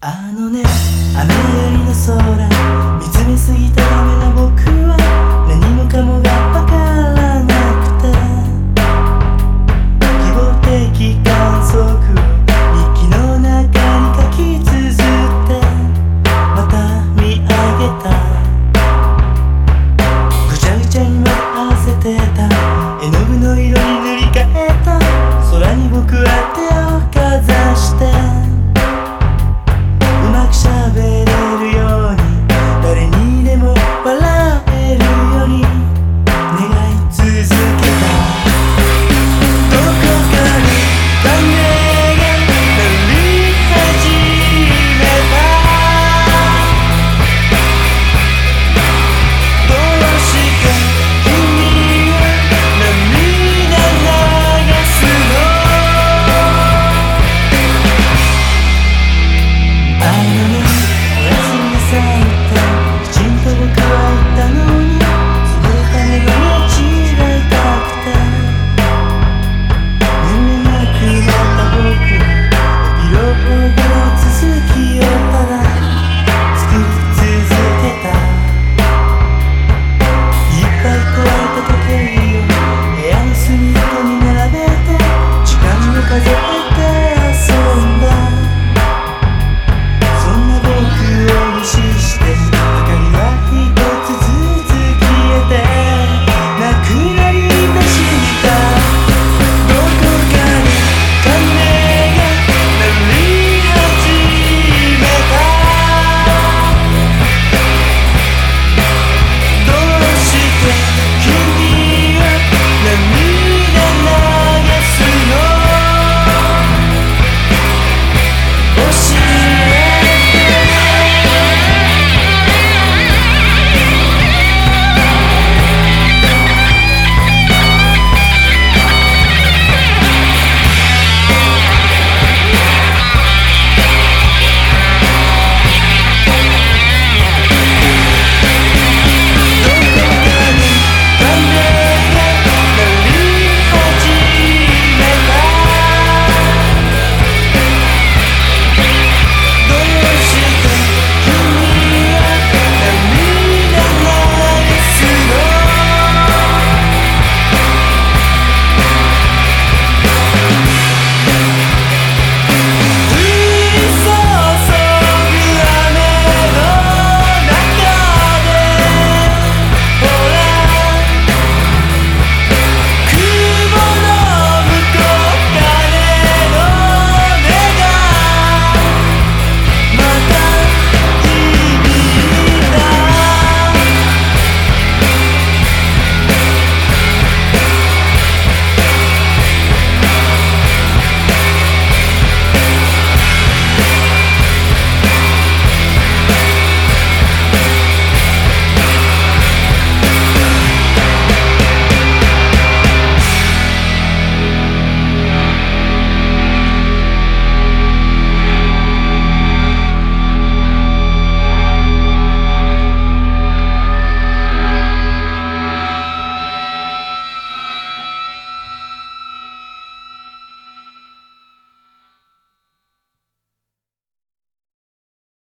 あのね雨上りの空見つめすぎたダメな僕。